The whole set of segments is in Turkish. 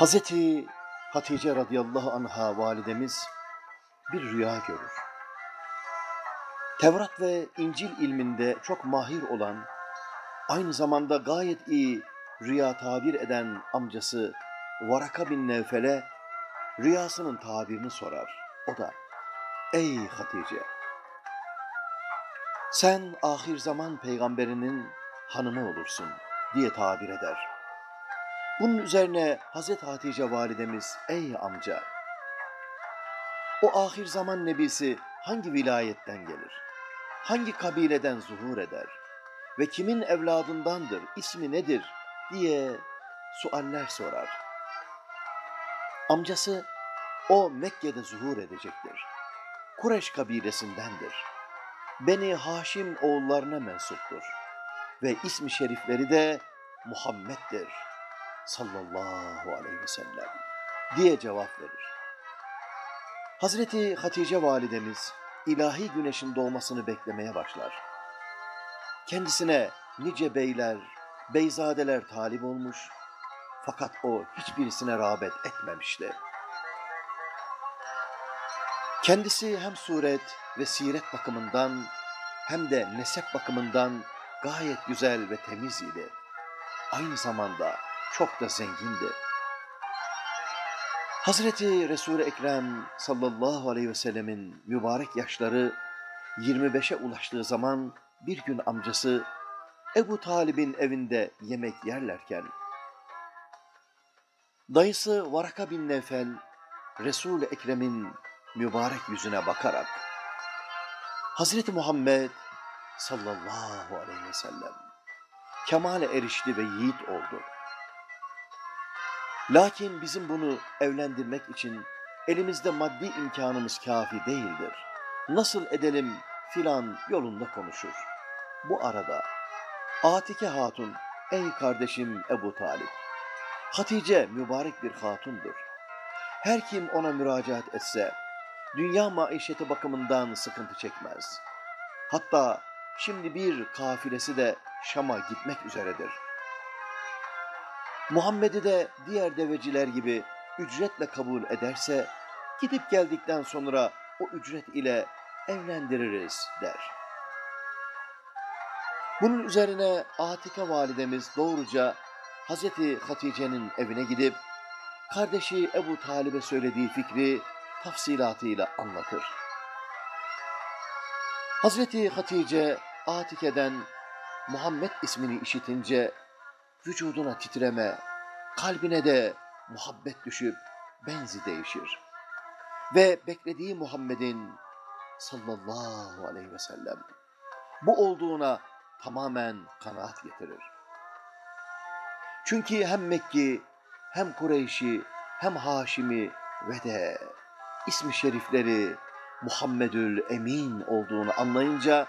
Hazreti Hatice radıyallahu anha validemiz bir rüya görür. Tevrat ve İncil ilminde çok mahir olan, aynı zamanda gayet iyi rüya tabir eden amcası Varaka bin Nevfel'e rüyasının tabirini sorar. O da, ey Hatice, sen ahir zaman peygamberinin hanımı olursun diye tabir eder. Bunun üzerine Hazreti Hatice validemiz, ey amca, o ahir zaman nebisi hangi vilayetten gelir? Hangi kabileden zuhur eder? Ve kimin evladındandır, ismi nedir diye sualler sorar. Amcası o Mekke'de zuhur edecektir. Kureş kabilesindendir. Beni Haşim oğullarına mensuptur. Ve ismi şerifleri de Muhammed'dir sallallahu aleyhi ve sellem diye cevap verir. Hazreti Hatice validemiz ilahi güneşin doğmasını beklemeye başlar. Kendisine nice beyler, beyzadeler talip olmuş fakat o hiçbirisine rağbet etmemişti. Kendisi hem suret ve siret bakımından hem de nesep bakımından gayet güzel ve temiz idi. Aynı zamanda çok da zengindi. Hazreti Resul-i Ekrem sallallahu aleyhi ve sellemin mübarek yaşları 25'e ulaştığı zaman bir gün amcası Ebu Talib'in evinde yemek yerlerken dayısı Varaka bin Nevfel Resul-i Ekrem'in mübarek yüzüne bakarak Hazreti Muhammed sallallahu aleyhi ve sellem kemale erişti ve yiğit oldu. Lakin bizim bunu evlendirmek için elimizde maddi imkanımız kafi değildir. Nasıl edelim filan yolunda konuşur. Bu arada Atike Hatun, ey kardeşim Ebu Talip, Hatice mübarek bir hatundur. Her kim ona müracaat etse, dünya maişeti bakımından sıkıntı çekmez. Hatta şimdi bir kafilesi de Şam'a gitmek üzeredir.'' Muhammed'i de diğer deveciler gibi ücretle kabul ederse, gidip geldikten sonra o ücret ile evlendiririz der. Bunun üzerine Atike validemiz doğruca Hazreti Hatice'nin evine gidip, kardeşi Ebu Talib'e söylediği fikri tafsilatıyla anlatır. Hazreti Hatice Atike'den Muhammed ismini işitince vücuduna titreme, kalbine de muhabbet düşüp benzi değişir. Ve beklediği Muhammed'in sallallahu aleyhi ve sellem bu olduğuna tamamen kanaat getirir. Çünkü hem Mekki, hem Kureyş'i, hem Haşim'i ve de ismi şerifleri Muhammedül Emin olduğunu anlayınca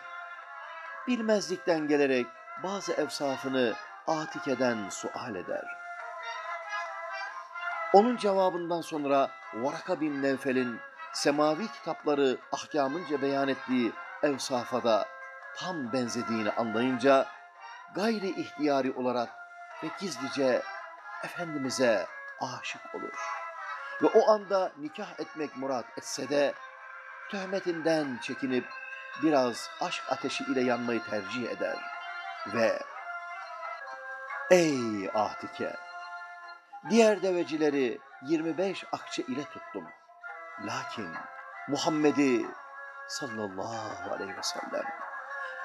bilmezlikten gelerek bazı evsafını Atike'den sual eder. Onun cevabından sonra Varaka bin Nevfel'in semavi kitapları ahkamınca beyan ettiği evsafa da tam benzediğini anlayınca gayri ihtiyari olarak ve gizlice Efendimiz'e aşık olur. Ve o anda nikah etmek murat etse de töhmetinden çekinip biraz aşk ateşi ile yanmayı tercih eder ve Ey Atike! Diğer devecileri 25 akçe ile tuttum. Lakin Muhammed'i sallallahu aleyhi ve sellem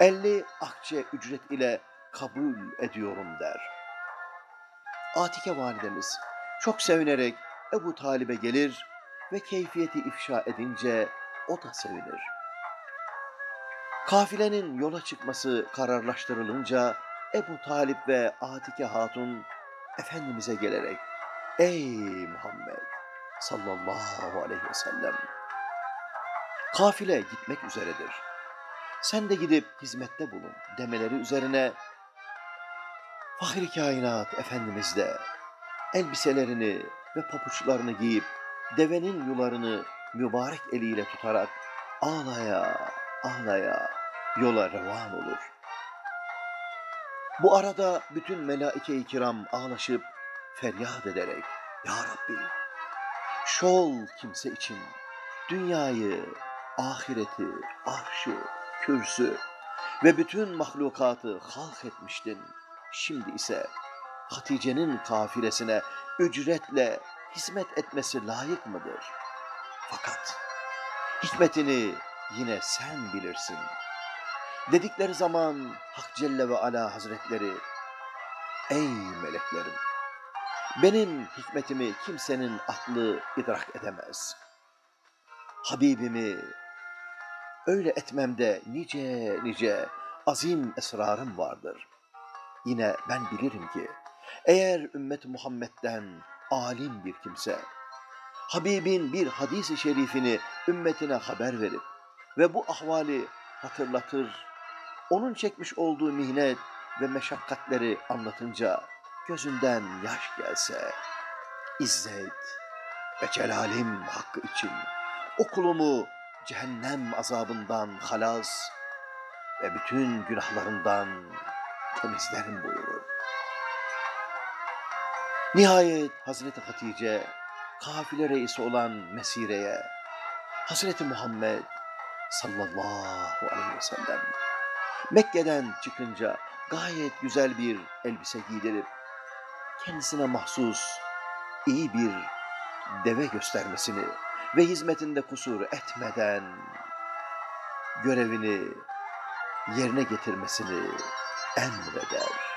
50 akçe ücret ile kabul ediyorum der. Atike validemiz çok sevinerek Ebu Talib'e gelir ve keyfiyeti ifşa edince o da sevinir. Kafilenin yola çıkması kararlaştırılınca Ebu Talip ve Atike Hatun Efendimiz'e gelerek Ey Muhammed sallallahu aleyhi ve sellem kafile gitmek üzeredir. Sen de gidip hizmette bulun demeleri üzerine Fahri Kainat Efendimiz de elbiselerini ve papuçlarını giyip devenin yularını mübarek eliyle tutarak ağlaya ağlaya yola revan olur. Bu arada bütün melaike-i kiram ağlaşıp feryat ederek Ya Rabbi, şol kimse için dünyayı, ahireti, arşı, kürsü ve bütün mahlukatı halk etmiştin. Şimdi ise Hatice'nin kafilesine ücretle hizmet etmesi layık mıdır? Fakat hikmetini yine sen bilirsin. Dedikleri zaman Hak Celle ve Ala Hazretleri, ey meleklerim, benim hikmetimi kimsenin aklı idrak edemez. Habibimi öyle etmemde nice nice azim esrarım vardır. Yine ben bilirim ki eğer ümmet Muhammed'den alim bir kimse Habibin bir hadisi şerifini ümmetine haber verip ve bu ahvali hatırlatır, onun çekmiş olduğu mihnet ve meşakkatleri anlatınca gözünden yaş gelse, İzzet ve celalim hakkı için o kulumu cehennem azabından halas ve bütün günahlarından temizlerim buyurur. Nihayet Hazreti Hatice kafile reisi olan Mesire'ye Hazreti Muhammed sallallahu aleyhi ve sellem Mekke'den çıkınca gayet güzel bir elbise giydirip kendisine mahsus iyi bir deve göstermesini ve hizmetinde kusur etmeden görevini yerine getirmesini emreder.